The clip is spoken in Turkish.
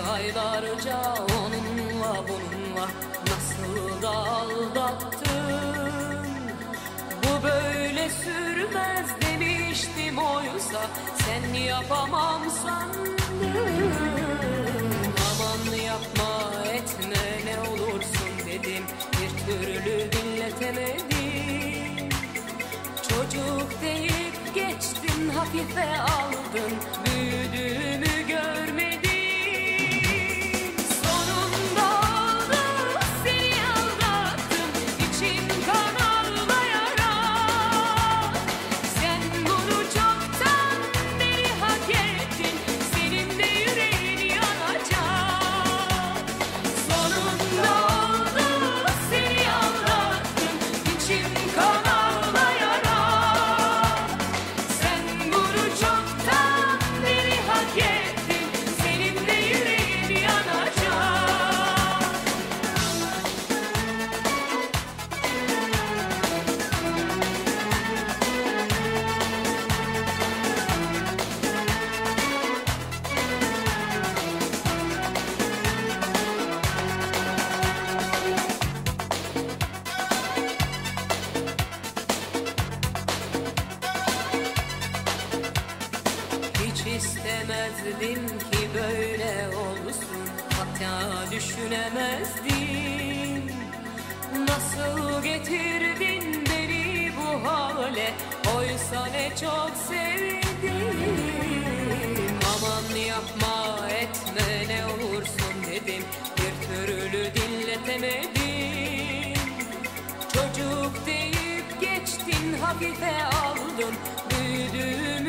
aylarca onunla bununla nasıl da aldattın? Bu böyle sürmez demiştim oysa sen yapamam sandın. Aman yapma etme ne olursun dedim bir türlü dinletemedim. Çocuk deyip geçtin hafife al Hiç istemezdim ki böyle olsun Hatta düşünemezdim. Nasıl getirdin beni bu hale? Oysa ne çok sevdim. Aman yapma etme ne olursun dedim. Bir türlü dinletemedim. Çocuk deyip geçtin hafife aldın. Büyüdüğümü